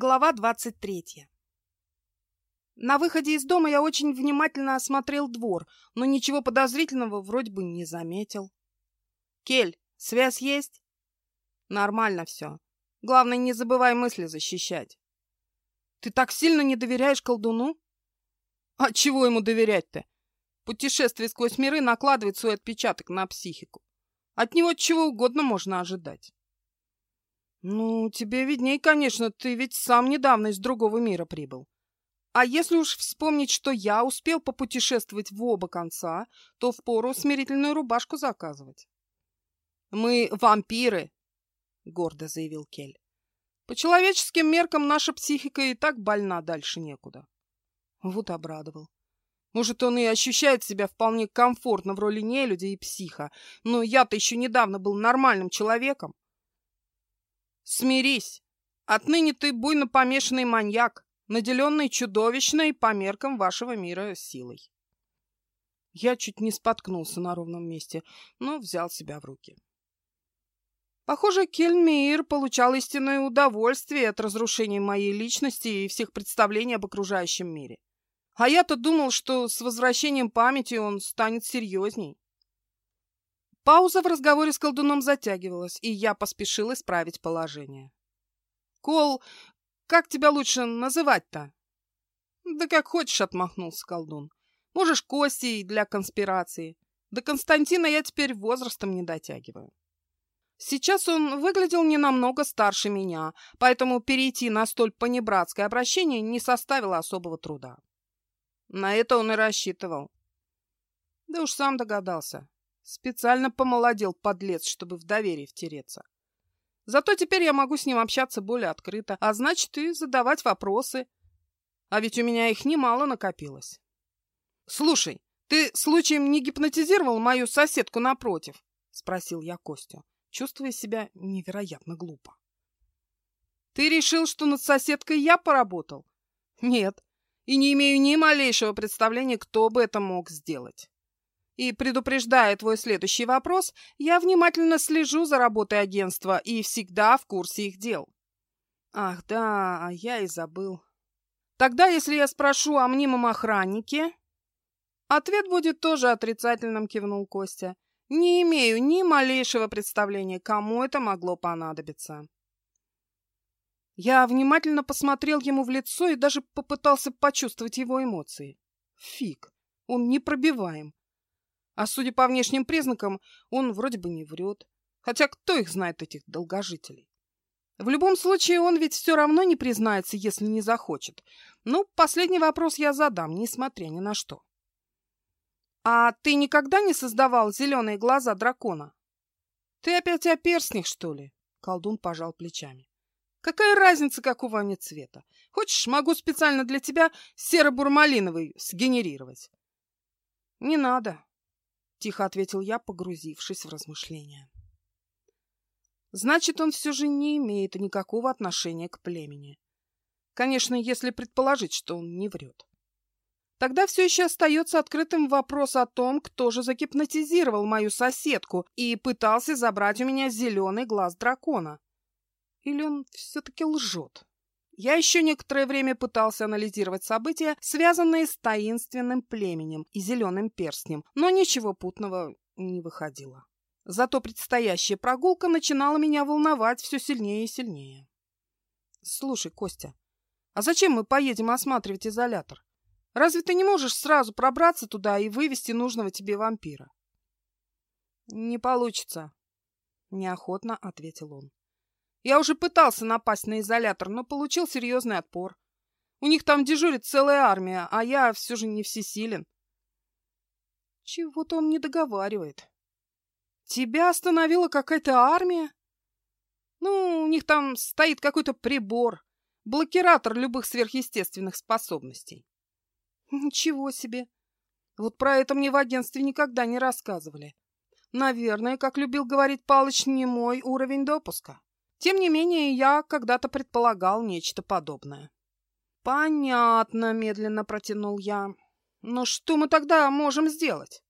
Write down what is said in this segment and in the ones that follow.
Глава 23. На выходе из дома я очень внимательно осмотрел двор, но ничего подозрительного вроде бы не заметил. «Кель, связь есть?» «Нормально все. Главное, не забывай мысли защищать». «Ты так сильно не доверяешь колдуну?» «А чего ему доверять-то? Путешествие сквозь миры накладывает свой отпечаток на психику. От него чего угодно можно ожидать». «Ну, тебе видней, конечно, ты ведь сам недавно из другого мира прибыл. А если уж вспомнить, что я успел попутешествовать в оба конца, то впору смирительную рубашку заказывать». «Мы вампиры», — гордо заявил Кель. «По человеческим меркам наша психика и так больна, дальше некуда». Вот обрадовал. Может, он и ощущает себя вполне комфортно в роли нелюдя и психа, но я-то еще недавно был нормальным человеком. Смирись. Отныне ты буйно помешанный маньяк, наделенный чудовищной по меркам вашего мира силой. Я чуть не споткнулся на ровном месте, но взял себя в руки. Похоже, Кельмир получал истинное удовольствие от разрушения моей личности и всех представлений об окружающем мире. А я-то думал, что с возвращением памяти он станет серьезней. Пауза в разговоре с колдуном затягивалась, и я поспешил исправить положение. «Кол, как тебя лучше называть-то?» «Да как хочешь», — отмахнулся колдун. «Можешь Костей для конспирации. До Константина я теперь возрастом не дотягиваю». Сейчас он выглядел не намного старше меня, поэтому перейти на столь понебратское обращение не составило особого труда. На это он и рассчитывал. Да уж сам догадался. Специально помолодел подлец, чтобы в доверие втереться. Зато теперь я могу с ним общаться более открыто, а значит и задавать вопросы. А ведь у меня их немало накопилось. Слушай, ты случаем не гипнотизировал мою соседку напротив? Спросил я Костю, чувствуя себя невероятно глупо. Ты решил, что над соседкой я поработал? Нет, и не имею ни малейшего представления, кто бы это мог сделать. И, предупреждая твой следующий вопрос, я внимательно слежу за работой агентства и всегда в курсе их дел. Ах, да, а я и забыл. Тогда, если я спрошу о мнимом охраннике... Ответ будет тоже отрицательным, кивнул Костя. Не имею ни малейшего представления, кому это могло понадобиться. Я внимательно посмотрел ему в лицо и даже попытался почувствовать его эмоции. Фиг, он непробиваем. А судя по внешним признакам, он вроде бы не врет. Хотя кто их знает, этих долгожителей? В любом случае, он ведь все равно не признается, если не захочет. Ну, последний вопрос я задам, несмотря ни на что. А ты никогда не создавал зеленые глаза дракона? Ты опять о перстнях, что ли? Колдун пожал плечами. Какая разница, какого они цвета? Хочешь, могу специально для тебя серо-бурмалиновый сгенерировать. Не надо. — тихо ответил я, погрузившись в размышления. «Значит, он все же не имеет никакого отношения к племени. Конечно, если предположить, что он не врет. Тогда все еще остается открытым вопрос о том, кто же загипнотизировал мою соседку и пытался забрать у меня зеленый глаз дракона. Или он все-таки лжет?» Я еще некоторое время пытался анализировать события, связанные с таинственным племенем и зеленым перстнем, но ничего путного не выходило. Зато предстоящая прогулка начинала меня волновать все сильнее и сильнее. «Слушай, Костя, а зачем мы поедем осматривать изолятор? Разве ты не можешь сразу пробраться туда и вывести нужного тебе вампира?» «Не получится», — неохотно ответил он. Я уже пытался напасть на изолятор, но получил серьезный отпор. У них там дежурит целая армия, а я все же не всесилен. Чего-то он не договаривает. Тебя остановила какая-то армия? Ну, у них там стоит какой-то прибор, блокиратор любых сверхъестественных способностей. Ничего себе. Вот про это мне в агентстве никогда не рассказывали. Наверное, как любил говорить Палыч, не мой уровень допуска. Тем не менее, я когда-то предполагал нечто подобное. «Понятно», — медленно протянул я. «Но что мы тогда можем сделать?»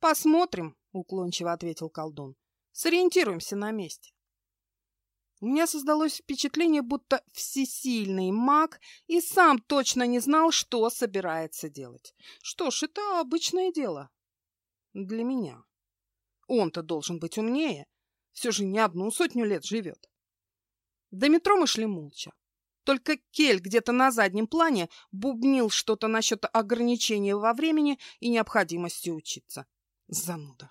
«Посмотрим», — уклончиво ответил колдун. «Сориентируемся на месте». У меня создалось впечатление, будто всесильный маг и сам точно не знал, что собирается делать. Что ж, это обычное дело. Для меня. Он-то должен быть умнее. Все же не одну сотню лет живет. До метро мы шли молча. Только Кель где-то на заднем плане бубнил что-то насчет ограничения во времени и необходимости учиться. Зануда.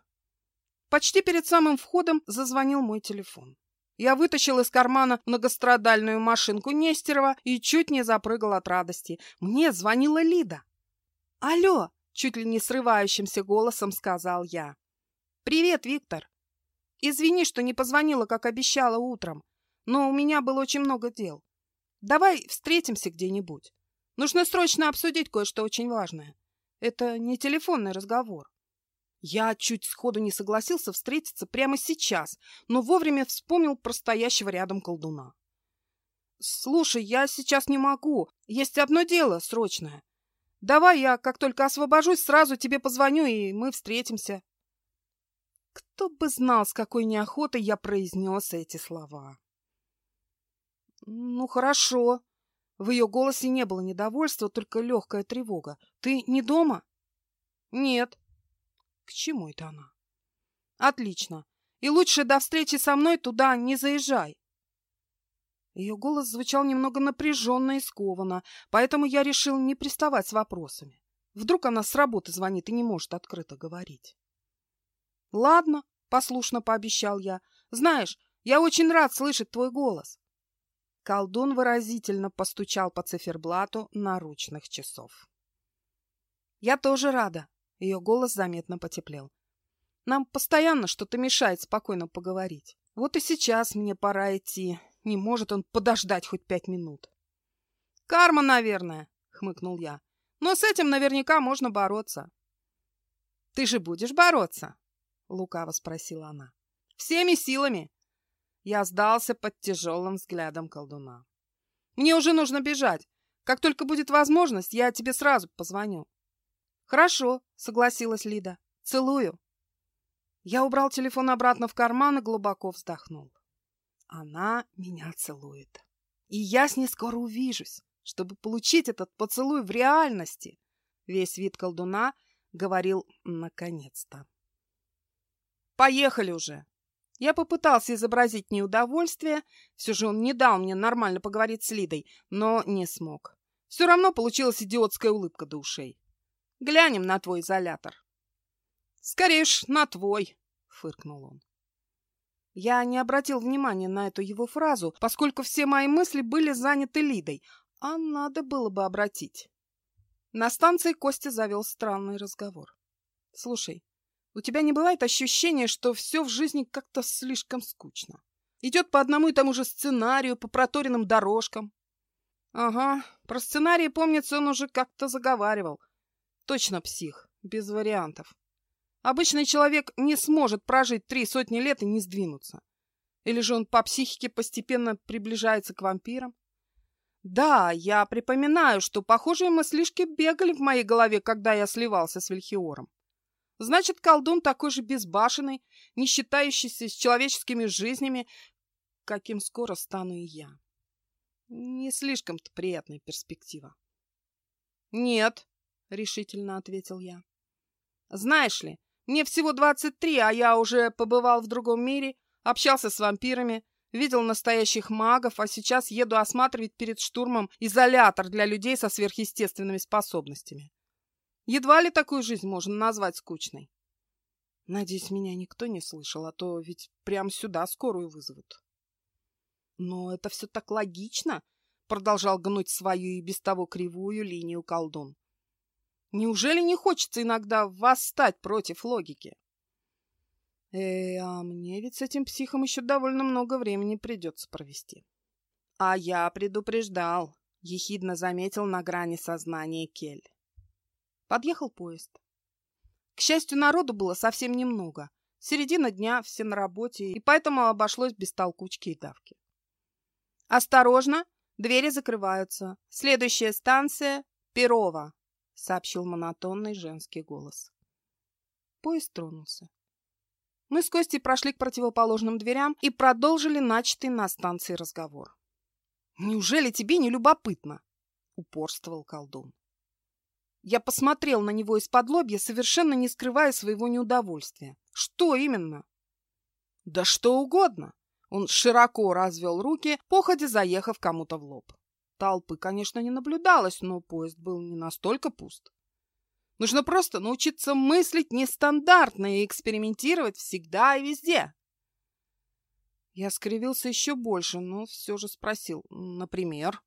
Почти перед самым входом зазвонил мой телефон. Я вытащил из кармана многострадальную машинку Нестерова и чуть не запрыгал от радости. Мне звонила Лида. «Алло!» — чуть ли не срывающимся голосом сказал я. «Привет, Виктор. Извини, что не позвонила, как обещала утром, но у меня было очень много дел. Давай встретимся где-нибудь. Нужно срочно обсудить кое-что очень важное. Это не телефонный разговор. Я чуть сходу не согласился встретиться прямо сейчас, но вовремя вспомнил про стоящего рядом колдуна. «Слушай, я сейчас не могу. Есть одно дело срочное. Давай я, как только освобожусь, сразу тебе позвоню, и мы встретимся». Кто бы знал, с какой неохотой я произнес эти слова. «Ну, хорошо». В ее голосе не было недовольства, только легкая тревога. «Ты не дома?» «Нет», к чему это она? Отлично. И лучше до встречи со мной туда не заезжай. Ее голос звучал немного напряженно и скованно, поэтому я решил не приставать с вопросами. Вдруг она с работы звонит и не может открыто говорить. «Ладно», — послушно пообещал я. «Знаешь, я очень рад слышать твой голос». Колдун выразительно постучал по циферблату наручных часов. «Я тоже рада», ее голос заметно потеплел. Нам постоянно что-то мешает спокойно поговорить. Вот и сейчас мне пора идти. Не может он подождать хоть пять минут. Карма, наверное, хмыкнул я. Но с этим наверняка можно бороться. Ты же будешь бороться? Лукаво спросила она. Всеми силами. Я сдался под тяжелым взглядом колдуна. Мне уже нужно бежать. Как только будет возможность, я тебе сразу позвоню. «Хорошо», — согласилась Лида. «Целую». Я убрал телефон обратно в карман и глубоко вздохнул. Она меня целует. И я с ней скоро увижусь, чтобы получить этот поцелуй в реальности. Весь вид колдуна говорил «наконец-то». «Поехали уже!» Я попытался изобразить неудовольствие, все же он не дал мне нормально поговорить с Лидой, но не смог. Все равно получилась идиотская улыбка до ушей. Глянем на твой изолятор. Скорее ж, на твой, фыркнул он. Я не обратил внимания на эту его фразу, поскольку все мои мысли были заняты Лидой, а надо было бы обратить. На станции Костя завел странный разговор. «Слушай, у тебя не бывает ощущения, что все в жизни как-то слишком скучно? Идет по одному и тому же сценарию, по проторенным дорожкам?» «Ага, про сценарий, помнится, он уже как-то заговаривал. Точно псих, без вариантов. Обычный человек не сможет прожить три сотни лет и не сдвинуться. Или же он по психике постепенно приближается к вампирам? Да, я припоминаю, что похожие мыслишки бегали в моей голове, когда я сливался с Вильхиором. Значит, колдун такой же безбашенный, не считающийся с человеческими жизнями, каким скоро стану и я. Не слишком-то приятная перспектива. Нет, — решительно ответил я. «Знаешь ли, мне всего двадцать три, а я уже побывал в другом мире, общался с вампирами, видел настоящих магов, а сейчас еду осматривать перед штурмом изолятор для людей со сверхъестественными способностями. Едва ли такую жизнь можно назвать скучной. Надеюсь, меня никто не слышал, а то ведь прямо сюда скорую вызовут. Но это все так логично, продолжал гнуть свою и без того кривую линию колдун. Неужели не хочется иногда восстать против логики? Э, а мне ведь с этим психом еще довольно много времени придется провести. А я предупреждал, ехидно заметил на грани сознания Кель. Подъехал поезд. К счастью, народу было совсем немного. Середина дня, все на работе, и поэтому обошлось без толкучки и давки. «Осторожно! Двери закрываются. Следующая станция — Перова», — сообщил монотонный женский голос. Поезд тронулся. Мы с Костей прошли к противоположным дверям и продолжили начатый на станции разговор. «Неужели тебе не любопытно?» — упорствовал колдун. Я посмотрел на него из-под лобья, совершенно не скрывая своего неудовольствия. «Что именно?» «Да что угодно!» Он широко развел руки, походя заехав кому-то в лоб. Толпы, конечно, не наблюдалось, но поезд был не настолько пуст. Нужно просто научиться мыслить нестандартно и экспериментировать всегда и везде. Я скривился еще больше, но все же спросил. Например?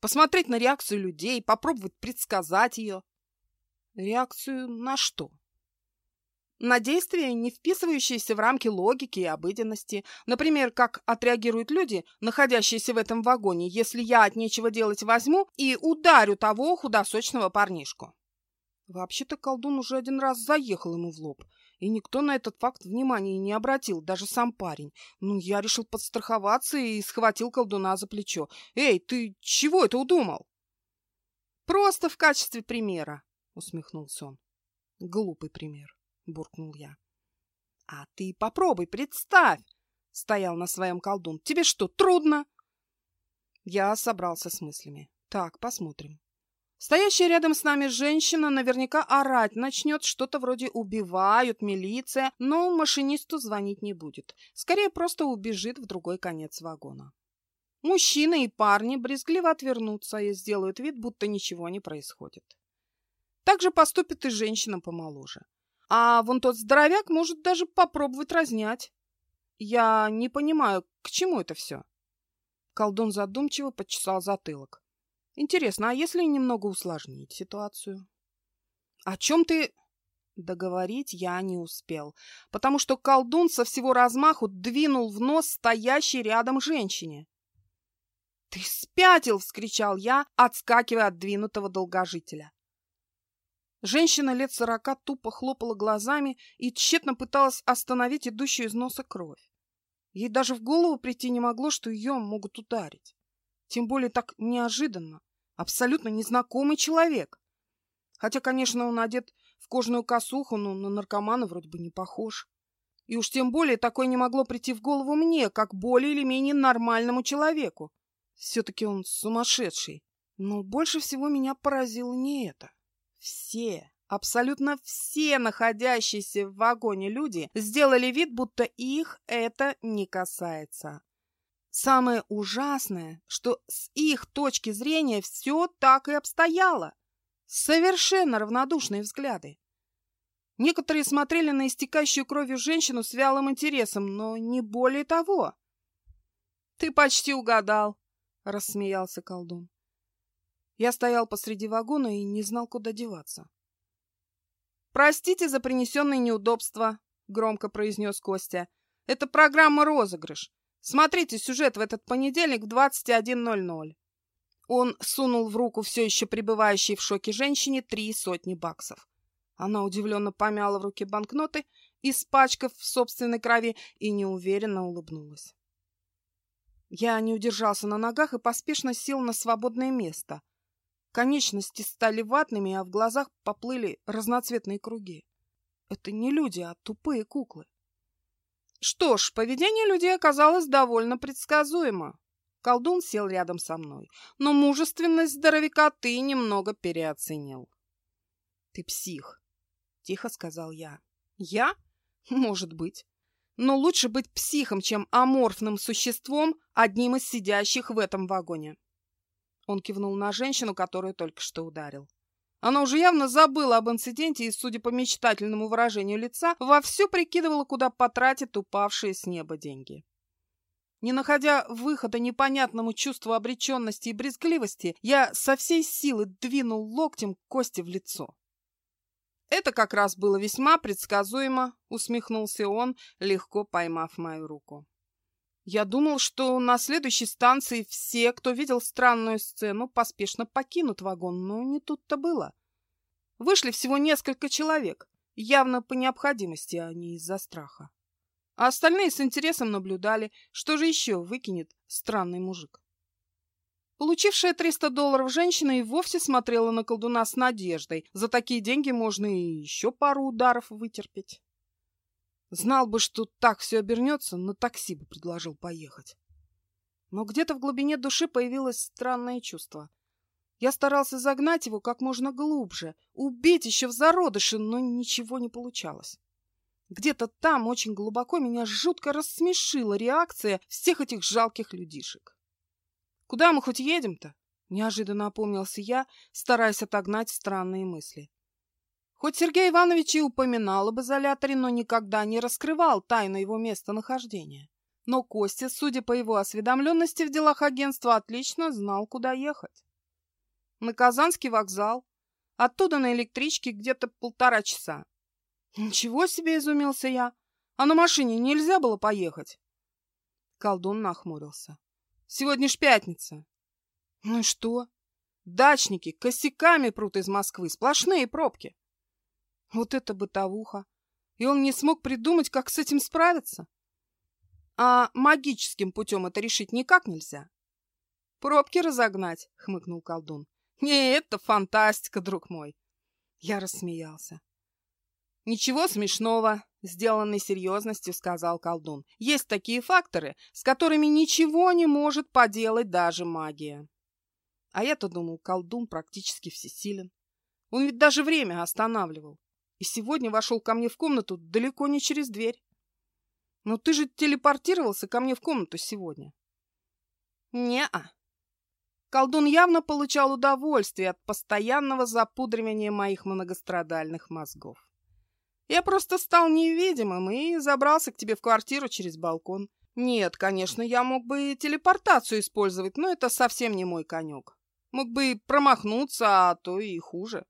Посмотреть на реакцию людей, попробовать предсказать ее. Реакцию на что? на действия, не вписывающиеся в рамки логики и обыденности. Например, как отреагируют люди, находящиеся в этом вагоне, если я от нечего делать возьму и ударю того худосочного парнишку. Вообще-то колдун уже один раз заехал ему в лоб, и никто на этот факт внимания не обратил, даже сам парень. Ну, я решил подстраховаться и схватил колдуна за плечо. «Эй, ты чего это удумал?» «Просто в качестве примера», — усмехнулся он. Глупый пример буркнул я. А ты попробуй, представь, стоял на своем колдун. Тебе что, трудно? Я собрался с мыслями. Так, посмотрим. Стоящая рядом с нами женщина наверняка орать начнет, что-то вроде «убивают», «милиция», но машинисту звонить не будет. Скорее, просто убежит в другой конец вагона. Мужчины и парни брезгливо отвернутся и сделают вид, будто ничего не происходит. Так же поступит и женщина помоложе. А вон тот здоровяк может даже попробовать разнять. Я не понимаю, к чему это все? Колдун задумчиво почесал затылок. Интересно, а если немного усложнить ситуацию? О чем ты... Договорить я не успел, потому что колдун со всего размаху двинул в нос стоящей рядом женщине. «Ты спятил!» — вскричал я, отскакивая от двинутого долгожителя. Женщина лет сорока тупо хлопала глазами и тщетно пыталась остановить идущую из носа кровь. Ей даже в голову прийти не могло, что ее могут ударить. Тем более так неожиданно. Абсолютно незнакомый человек. Хотя, конечно, он одет в кожаную косуху, но на наркомана вроде бы не похож. И уж тем более такое не могло прийти в голову мне, как более или менее нормальному человеку. Все-таки он сумасшедший. Но больше всего меня поразило не это. Все, абсолютно все находящиеся в вагоне люди сделали вид, будто их это не касается. Самое ужасное, что с их точки зрения все так и обстояло. Совершенно равнодушные взгляды. Некоторые смотрели на истекающую кровью женщину с вялым интересом, но не более того. — Ты почти угадал, — рассмеялся колдун. Я стоял посреди вагона и не знал, куда деваться. «Простите за принесенные неудобства», — громко произнес Костя. «Это программа «Розыгрыш». Смотрите сюжет в этот понедельник в 21.00». Он сунул в руку все еще пребывающей в шоке женщине три сотни баксов. Она удивленно помяла в руке банкноты, испачкав в собственной крови, и неуверенно улыбнулась. Я не удержался на ногах и поспешно сел на свободное место, Конечности стали ватными, а в глазах поплыли разноцветные круги. Это не люди, а тупые куклы. Что ж, поведение людей оказалось довольно предсказуемо. Колдун сел рядом со мной, но мужественность здоровяка ты немного переоценил. — Ты псих, — тихо сказал я. — Я? Может быть. Но лучше быть психом, чем аморфным существом, одним из сидящих в этом вагоне. Он кивнул на женщину, которую только что ударил. Она уже явно забыла об инциденте и, судя по мечтательному выражению лица, вовсю прикидывала, куда потратит упавшие с неба деньги. Не находя выхода непонятному чувству обреченности и брезгливости, я со всей силы двинул локтем Кости в лицо. «Это как раз было весьма предсказуемо», — усмехнулся он, легко поймав мою руку. Я думал, что на следующей станции все, кто видел странную сцену, поспешно покинут вагон, но не тут-то было. Вышли всего несколько человек, явно по необходимости, а не из-за страха. А остальные с интересом наблюдали, что же еще выкинет странный мужик. Получившая 300 долларов женщина и вовсе смотрела на колдуна с надеждой. За такие деньги можно и еще пару ударов вытерпеть. Знал бы, что так все обернется, на такси бы предложил поехать. Но где-то в глубине души появилось странное чувство. Я старался загнать его как можно глубже, убить еще в зародыше, но ничего не получалось. Где-то там очень глубоко меня жутко рассмешила реакция всех этих жалких людишек. «Куда мы хоть едем-то?» — неожиданно опомнился я, стараясь отогнать странные мысли. Хоть Сергей Иванович и упоминал об изоляторе, но никогда не раскрывал тайну его местонахождения. Но Костя, судя по его осведомленности в делах агентства, отлично знал, куда ехать. На Казанский вокзал. Оттуда на электричке где-то полтора часа. Ничего себе, изумился я. А на машине нельзя было поехать? Колдун нахмурился. Сегодня ж пятница. Ну и что? Дачники косяками прут из Москвы, сплошные пробки. Вот это бытовуха. И он не смог придумать, как с этим справиться. А магическим путем это решить никак нельзя. Пробки разогнать, хмыкнул колдун. Не, это фантастика, друг мой. Я рассмеялся. Ничего смешного, сделанной серьезностью сказал колдун. Есть такие факторы, с которыми ничего не может поделать даже магия. А я-то думал, колдун практически всесилен. Он ведь даже время останавливал. И сегодня вошел ко мне в комнату далеко не через дверь. Но ты же телепортировался ко мне в комнату сегодня. Не-а. Колдун явно получал удовольствие от постоянного запудривания моих многострадальных мозгов. Я просто стал невидимым и забрался к тебе в квартиру через балкон. Нет, конечно, я мог бы и телепортацию использовать, но это совсем не мой конек. Мог бы и промахнуться, а то и хуже.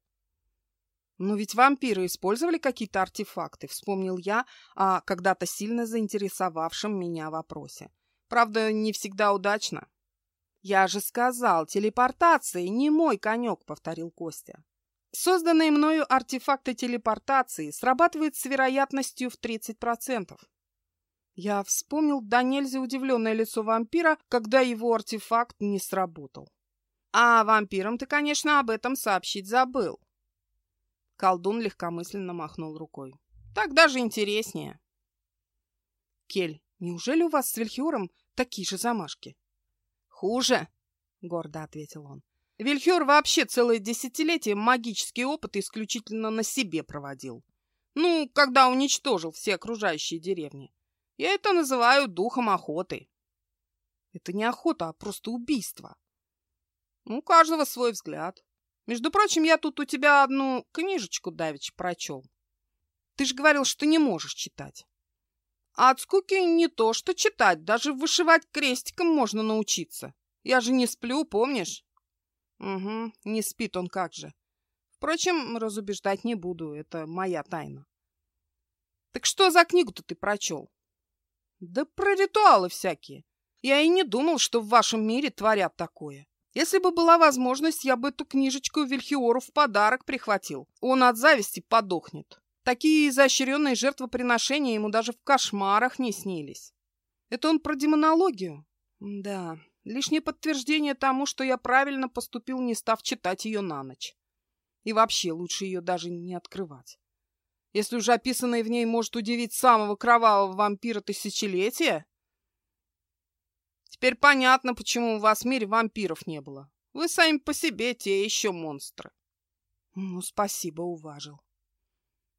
Но ведь вампиры использовали какие-то артефакты, вспомнил я о когда-то сильно заинтересовавшем меня вопросе. Правда, не всегда удачно. Я же сказал, телепортация не мой конек, повторил Костя. Созданные мною артефакты телепортации срабатывают с вероятностью в 30%. Я вспомнил до нельзя удивленное лицо вампира, когда его артефакт не сработал. А вампирам ты, конечно, об этом сообщить забыл. Колдун легкомысленно махнул рукой. Так даже интереснее. Кель, неужели у вас с Вильхиором такие же замашки? Хуже, гордо ответил он. Вильхер вообще целое десятилетие магические опыты исключительно на себе проводил. Ну, когда уничтожил все окружающие деревни. Я это называю духом охоты. Это не охота, а просто убийство. Ну, у каждого свой взгляд. Между прочим, я тут у тебя одну книжечку давеча прочел. Ты же говорил, что не можешь читать. А от скуки не то, что читать, даже вышивать крестиком можно научиться. Я же не сплю, помнишь? Угу, не спит он как же. Впрочем, разубеждать не буду, это моя тайна. Так что за книгу-то ты прочел? Да про ритуалы всякие. Я и не думал, что в вашем мире творят такое. Если бы была возможность, я бы эту книжечку Вильхиору в подарок прихватил. Он от зависти подохнет. Такие изощренные жертвоприношения ему даже в кошмарах не снились. Это он про демонологию? Да, Лишнее подтверждение тому, что я правильно поступил, не став читать ее на ночь. И вообще лучше ее даже не открывать. Если уже описанное в ней может удивить самого кровавого вампира тысячелетия... Теперь понятно, почему у вас в мире вампиров не было. Вы сами по себе те еще монстры. Ну, спасибо, уважил.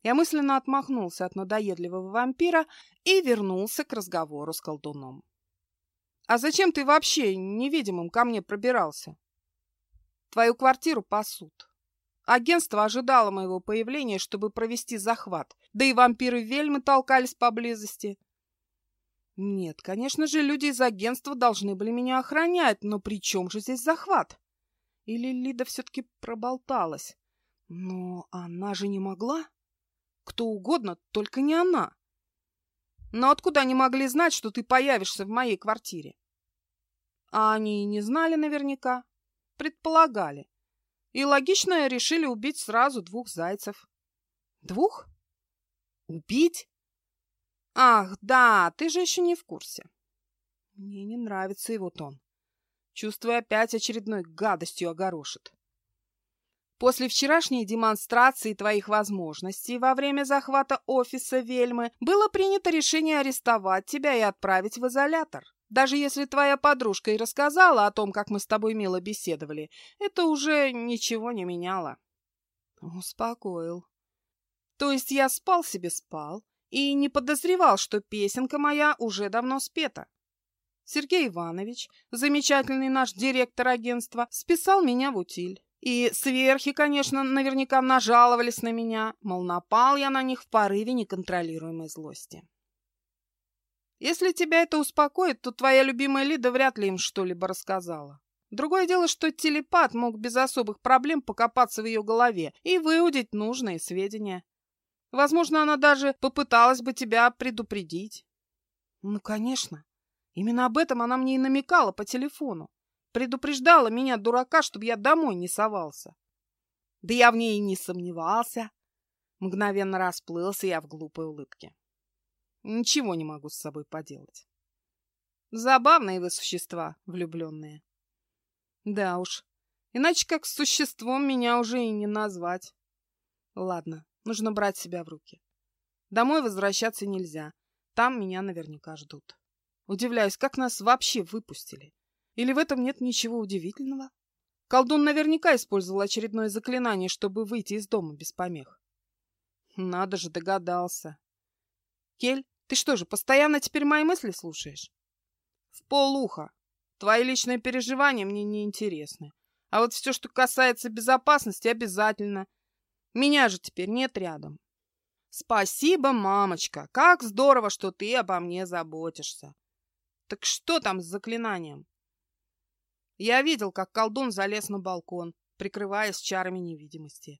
Я мысленно отмахнулся от надоедливого вампира и вернулся к разговору с колдуном. А зачем ты вообще невидимым ко мне пробирался? Твою квартиру пасут. Агентство ожидало моего появления, чтобы провести захват. Да и вампиры Вельмы толкались поблизости. Нет, конечно же, люди из агентства должны были меня охранять, но при чем же здесь захват? Или Лида все-таки проболталась? Но она же не могла. Кто угодно, только не она. Но откуда они могли знать, что ты появишься в моей квартире? А они и не знали наверняка. Предполагали. И логично решили убить сразу двух зайцев. Двух? Убить? Ах, да, ты же еще не в курсе. Мне не нравится его тон. Чувствую, опять очередной гадостью огорошит. После вчерашней демонстрации твоих возможностей во время захвата офиса Вельмы было принято решение арестовать тебя и отправить в изолятор. Даже если твоя подружка и рассказала о том, как мы с тобой мило беседовали, это уже ничего не меняло. Успокоил. То есть я спал себе спал и не подозревал, что песенка моя уже давно спета. Сергей Иванович, замечательный наш директор агентства, списал меня в утиль. И сверхи, конечно, наверняка нажаловались на меня, мол, напал я на них в порыве неконтролируемой злости. Если тебя это успокоит, то твоя любимая Лида вряд ли им что-либо рассказала. Другое дело, что телепат мог без особых проблем покопаться в ее голове и выудить нужные сведения. Возможно, она даже попыталась бы тебя предупредить. Ну, конечно. Именно об этом она мне и намекала по телефону. Предупреждала меня, дурака, чтобы я домой не совался. Да я в ней и не сомневался. Мгновенно расплылся я в глупой улыбке. Ничего не могу с собой поделать. Забавные вы существа, влюбленные. Да уж, иначе как существом меня уже и не назвать. Ладно, нужно брать себя в руки. Домой возвращаться нельзя. Там меня наверняка ждут. Удивляюсь, как нас вообще выпустили. Или в этом нет ничего удивительного? Колдун наверняка использовал очередное заклинание, чтобы выйти из дома без помех. Надо же, догадался. Кель, ты что же, постоянно теперь мои мысли слушаешь? В полуха. Твои личные переживания мне не интересны. А вот все, что касается безопасности, обязательно. Меня же теперь нет рядом. Спасибо, мамочка. Как здорово, что ты обо мне заботишься. Так что там с заклинанием? Я видел, как колдун залез на балкон, прикрываясь чарами невидимости.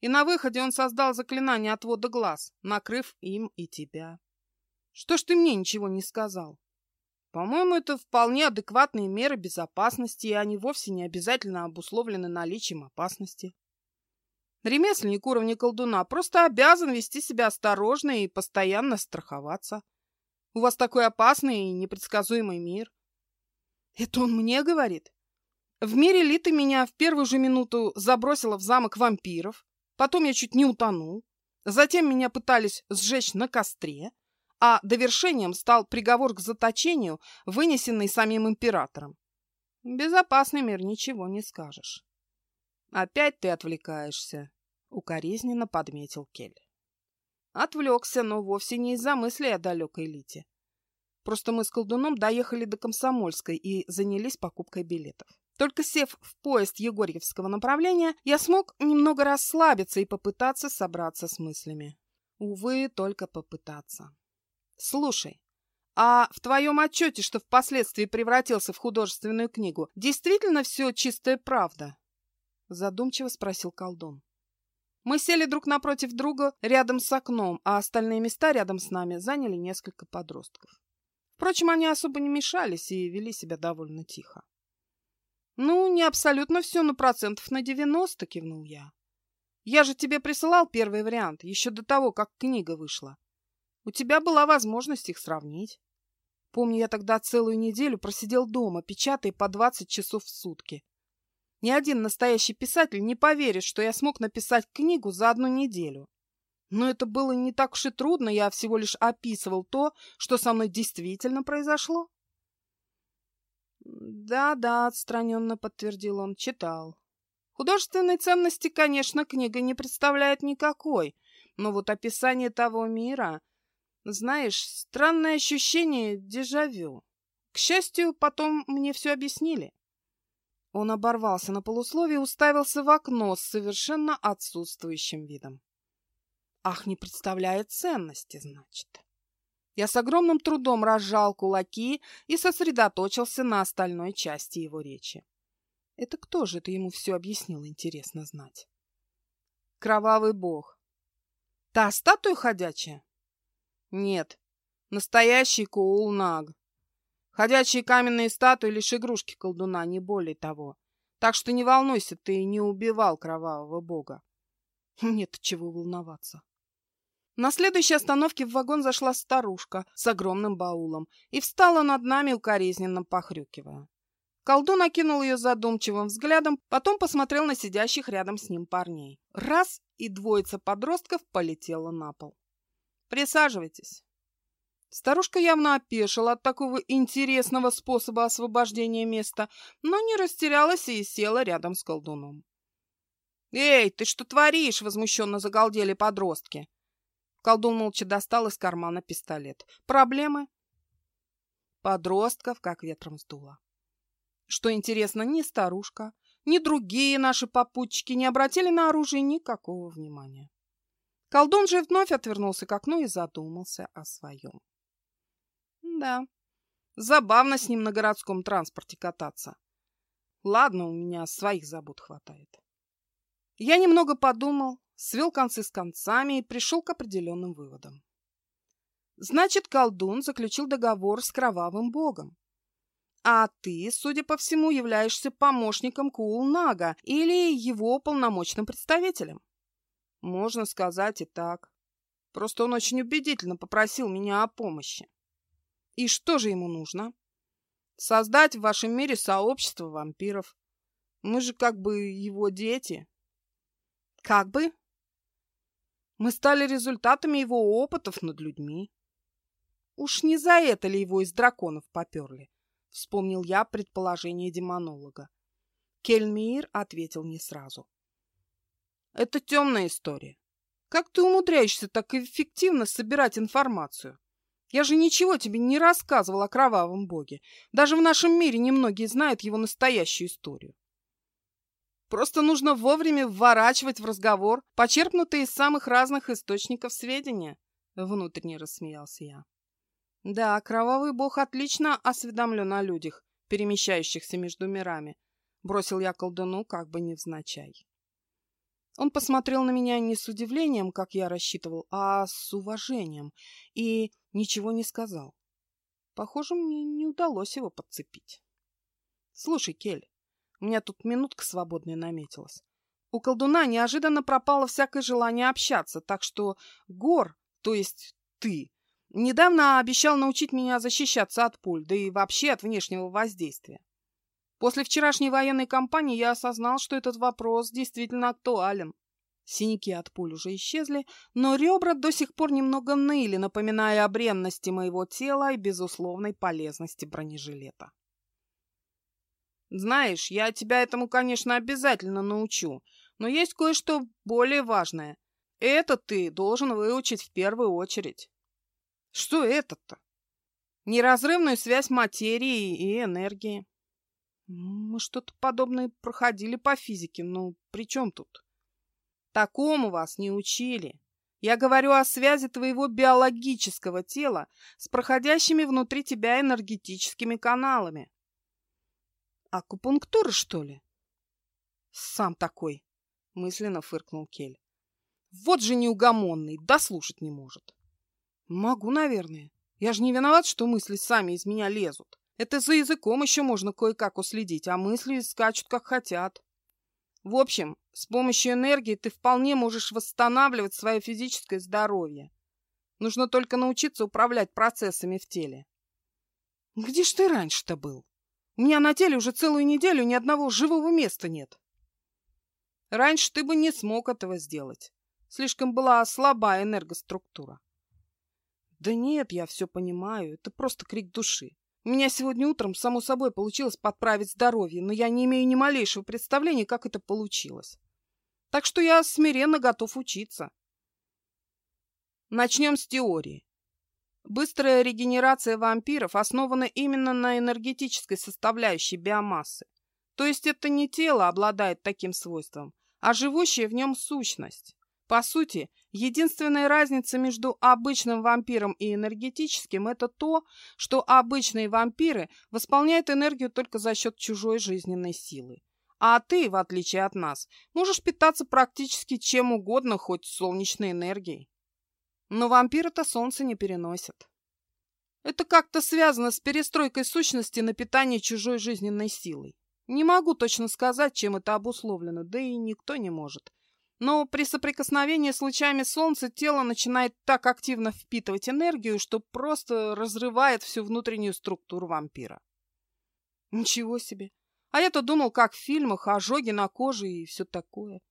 И на выходе он создал заклинание отвода глаз, накрыв им и тебя. Что ж ты мне ничего не сказал? По-моему, это вполне адекватные меры безопасности, и они вовсе не обязательно обусловлены наличием опасности. Ремесленник уровня колдуна просто обязан вести себя осторожно и постоянно страховаться. У вас такой опасный и непредсказуемый мир. Это он мне говорит? В мире Литы меня в первую же минуту забросило в замок вампиров, потом я чуть не утонул, затем меня пытались сжечь на костре, а довершением стал приговор к заточению, вынесенный самим императором. Безопасный мир, ничего не скажешь. Опять ты отвлекаешься, укоризненно подметил Кель. Отвлекся, но вовсе не из-за мыслей о далекой Лите. Просто мы с колдуном доехали до Комсомольской и занялись покупкой билетов. Только сев в поезд Егорьевского направления, я смог немного расслабиться и попытаться собраться с мыслями. Увы, только попытаться. Слушай, а в твоем отчете, что впоследствии превратился в художественную книгу, действительно все чистая правда? Задумчиво спросил колдун. Мы сели друг напротив друга рядом с окном, а остальные места рядом с нами заняли несколько подростков. Впрочем, они особо не мешались и вели себя довольно тихо. «Ну, не абсолютно все, но процентов на девяносто», — кивнул я. «Я же тебе присылал первый вариант, еще до того, как книга вышла. У тебя была возможность их сравнить. Помню, я тогда целую неделю просидел дома, печатая по двадцать часов в сутки. Ни один настоящий писатель не поверит, что я смог написать книгу за одну неделю. Но это было не так уж и трудно, я всего лишь описывал то, что со мной действительно произошло. «Да-да», — отстраненно подтвердил он, — читал. Художественной ценности, конечно, книга не представляет никакой, но вот описание того мира... Знаешь, странное ощущение дежавю. К счастью, потом мне все объяснили. Он оборвался на полусловие и уставился в окно с совершенно отсутствующим видом. Ах, не представляет ценности, значит. Я с огромным трудом разжал кулаки и сосредоточился на остальной части его речи. Это кто же это ему все объяснил, интересно знать? Кровавый бог. Та статуя ходячая? Нет, настоящий Куул-Наг. Ходячие каменные статуи лишь игрушки колдуна, не более того. Так что не волнуйся, ты не убивал кровавого бога. Нет чего волноваться. На следующей остановке в вагон зашла старушка с огромным баулом и встала над нами, укоризненно похрюкивая. Колдун окинул ее задумчивым взглядом, потом посмотрел на сидящих рядом с ним парней. Раз, и двоица подростков полетела на пол. «Присаживайтесь». Старушка явно опешила от такого интересного способа освобождения места, но не растерялась и села рядом с колдуном. «Эй, ты что творишь?» — возмущенно загалдели подростки. Колдун молча достал из кармана пистолет. «Проблемы?» Подростков как ветром сдуло. Что интересно, ни старушка, ни другие наши попутчики не обратили на оружие никакого внимания. Колдун же вновь отвернулся к окну и задумался о своем. Да, забавно с ним на городском транспорте кататься. Ладно, у меня своих забот хватает. Я немного подумал, свел концы с концами и пришел к определенным выводам. Значит, колдун заключил договор с кровавым богом. А ты, судя по всему, являешься помощником Куулнага или его полномочным представителем. Можно сказать и так. Просто он очень убедительно попросил меня о помощи. И что же ему нужно? Создать в вашем мире сообщество вампиров. Мы же как бы его дети. Как бы? Мы стали результатами его опытов над людьми. Уж не за это ли его из драконов поперли? Вспомнил я предположение демонолога. Кельмир ответил не сразу. Это темная история. Как ты умудряешься так эффективно собирать информацию? Я же ничего тебе не рассказывал о кровавом боге. Даже в нашем мире немногие знают его настоящую историю. Просто нужно вовремя вворачивать в разговор почерпнутые из самых разных источников сведения. Внутренне рассмеялся я. Да, кровавый бог отлично осведомлен о людях, перемещающихся между мирами. Бросил я колдуну как бы невзначай. Он посмотрел на меня не с удивлением, как я рассчитывал, а с уважением, и ничего не сказал. Похоже, мне не удалось его подцепить. Слушай, Кель, у меня тут минутка свободная наметилась. У колдуна неожиданно пропало всякое желание общаться, так что Гор, то есть ты, Недавно обещал научить меня защищаться от пуль, да и вообще от внешнего воздействия. После вчерашней военной кампании я осознал, что этот вопрос действительно актуален. Синяки от пуль уже исчезли, но ребра до сих пор немного ныли, напоминая о бренности моего тела и безусловной полезности бронежилета. Знаешь, я тебя этому, конечно, обязательно научу, но есть кое-что более важное. Это ты должен выучить в первую очередь. Что это-то? Неразрывную связь материи и энергии. Мы что-то подобное проходили по физике, но при чем тут? Такому вас не учили. Я говорю о связи твоего биологического тела с проходящими внутри тебя энергетическими каналами. Акупунктура, что ли? Сам такой, мысленно фыркнул Кель. Вот же неугомонный, дослушать не может. Могу, наверное. Я же не виноват, что мысли сами из меня лезут. Это за языком еще можно кое-как уследить, а мысли скачут как хотят. В общем, с помощью энергии ты вполне можешь восстанавливать свое физическое здоровье. Нужно только научиться управлять процессами в теле. Где ж ты раньше-то был? У меня на теле уже целую неделю ни одного живого места нет. Раньше ты бы не смог этого сделать. Слишком была слабая энергоструктура. Да нет, я все понимаю, это просто крик души. У меня сегодня утром, само собой, получилось подправить здоровье, но я не имею ни малейшего представления, как это получилось. Так что я смиренно готов учиться. Начнем с теории. Быстрая регенерация вампиров основана именно на энергетической составляющей биомассы. То есть это не тело обладает таким свойством, а живущая в нем сущность. По сути, единственная разница между обычным вампиром и энергетическим – это то, что обычные вампиры восполняют энергию только за счет чужой жизненной силы. А ты, в отличие от нас, можешь питаться практически чем угодно, хоть солнечной энергией. Но вампиры-то солнце не переносят. Это как-то связано с перестройкой сущности на питание чужой жизненной силой. Не могу точно сказать, чем это обусловлено, да и никто не может. Но при соприкосновении с лучами солнца тело начинает так активно впитывать энергию, что просто разрывает всю внутреннюю структуру вампира. Ничего себе. А я-то думал, как в фильмах, ожоги на коже и все такое.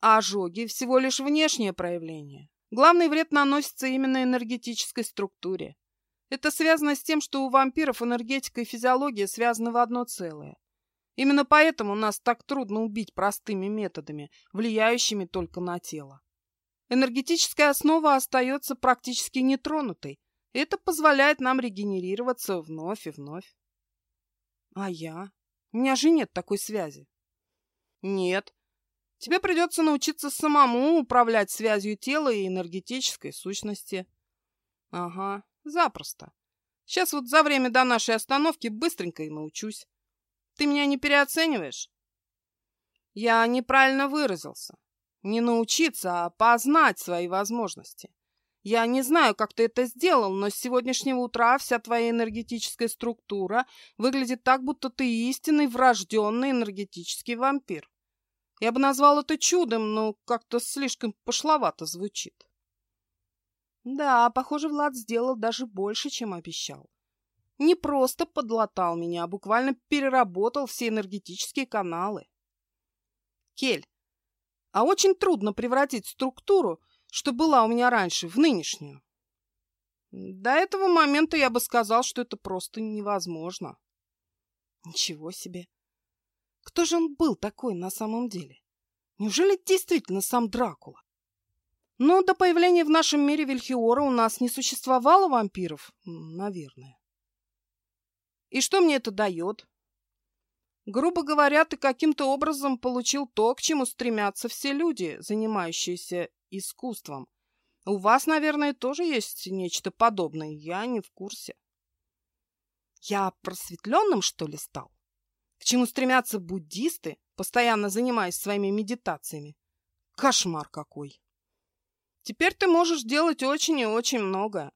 А ожоги всего лишь внешнее проявление. Главный вред наносится именно энергетической структуре. Это связано с тем, что у вампиров энергетика и физиология связаны в одно целое. Именно поэтому нас так трудно убить простыми методами, влияющими только на тело. Энергетическая основа остается практически нетронутой. Это позволяет нам регенерироваться вновь и вновь. А я? У меня же нет такой связи. Нет. Тебе придется научиться самому управлять связью тела и энергетической сущности. Ага, запросто. Сейчас вот за время до нашей остановки быстренько и научусь. Ты меня не переоцениваешь? Я неправильно выразился. Не научиться, а познать свои возможности. Я не знаю, как ты это сделал, но с сегодняшнего утра вся твоя энергетическая структура выглядит так, будто ты истинный врожденный энергетический вампир. Я бы назвал это чудом, но как-то слишком пошловато звучит. Да, похоже, Влад сделал даже больше, чем обещал. Не просто подлатал меня, а буквально переработал все энергетические каналы. Кель, а очень трудно превратить структуру, что была у меня раньше, в нынешнюю. До этого момента я бы сказал, что это просто невозможно. Ничего себе. Кто же он был такой на самом деле? Неужели действительно сам Дракула? Но до появления в нашем мире Вильхиора у нас не существовало вампиров, наверное. И что мне это дает? Грубо говоря, ты каким-то образом получил то, к чему стремятся все люди, занимающиеся искусством. У вас, наверное, тоже есть нечто подобное. Я не в курсе. Я просветленным, что ли, стал? К чему стремятся буддисты, постоянно занимаясь своими медитациями? Кошмар какой! Теперь ты можешь делать очень и очень много.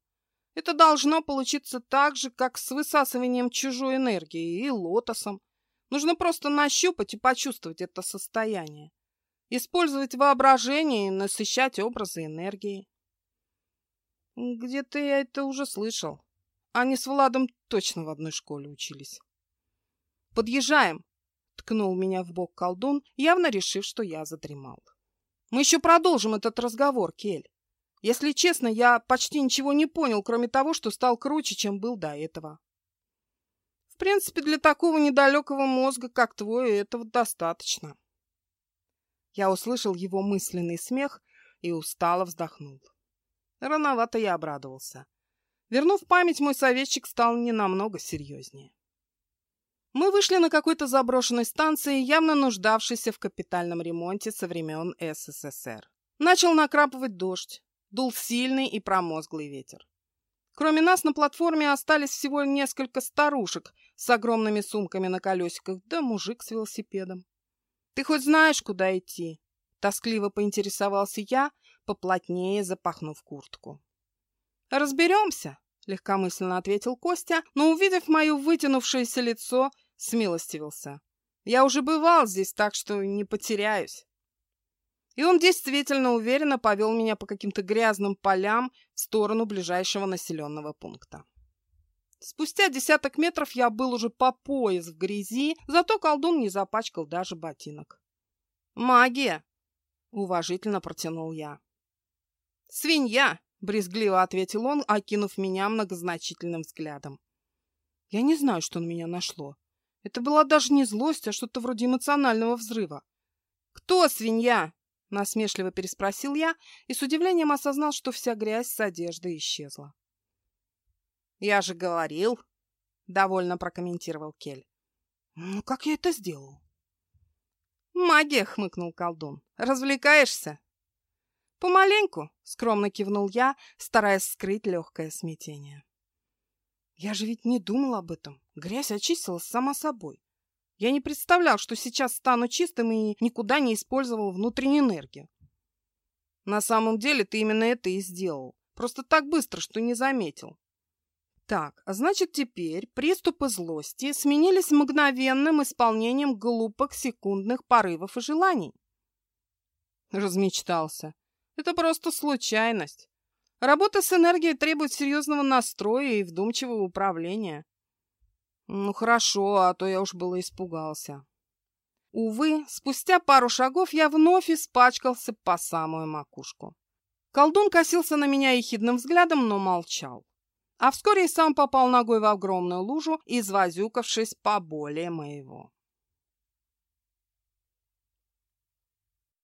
Это должно получиться так же, как с высасыванием чужой энергии и лотосом. Нужно просто нащупать и почувствовать это состояние. Использовать воображение и насыщать образы энергии. Где-то я это уже слышал. Они с Владом точно в одной школе учились. «Подъезжаем!» — ткнул меня в бок колдун, явно решив, что я задремал. «Мы еще продолжим этот разговор, Кель. Если честно, я почти ничего не понял, кроме того, что стал круче, чем был до этого. В принципе, для такого недалекого мозга, как твой, этого достаточно. Я услышал его мысленный смех и устало вздохнул. Рановато я обрадовался. Вернув память, мой советчик стал не намного серьезнее. Мы вышли на какой-то заброшенной станции, явно нуждавшейся в капитальном ремонте со времен СССР. Начал накрапывать дождь, дул сильный и промозглый ветер. Кроме нас на платформе остались всего несколько старушек с огромными сумками на колесиках, да мужик с велосипедом. «Ты хоть знаешь, куда идти?» — тоскливо поинтересовался я, поплотнее запахнув куртку. «Разберемся», — легкомысленно ответил Костя, но, увидев мое вытянувшееся лицо, смилостивился. «Я уже бывал здесь, так что не потеряюсь». И он действительно уверенно повел меня по каким-то грязным полям в сторону ближайшего населенного пункта. Спустя десяток метров я был уже по пояс в грязи, зато колдун не запачкал даже ботинок. «Магия!» — уважительно протянул я. «Свинья!» — брезгливо ответил он, окинув меня многозначительным взглядом. Я не знаю, что на меня нашло. Это была даже не злость, а что-то вроде эмоционального взрыва. «Кто свинья?» Насмешливо переспросил я и с удивлением осознал, что вся грязь с одежды исчезла. «Я же говорил», — довольно прокомментировал Кель. «Ну, как я это сделал?» «Магия», — хмыкнул колдун. «Развлекаешься?» «Помаленьку», — скромно кивнул я, стараясь скрыть легкое смятение. «Я же ведь не думал об этом. Грязь очистилась сама собой. Я не представлял, что сейчас стану чистым и никуда не использовал внутреннюю энергию. На самом деле ты именно это и сделал. Просто так быстро, что не заметил. Так, а значит теперь приступы злости сменились мгновенным исполнением глупых секундных порывов и желаний. Размечтался. Это просто случайность. Работа с энергией требует серьезного настроя и вдумчивого управления. Ну хорошо, а то я уж было испугался. Увы, спустя пару шагов я вновь испачкался по самую макушку. Колдун косился на меня ехидным взглядом, но молчал а вскоре и сам попал ногой в огромную лужу, извозюкавшись поболее моего.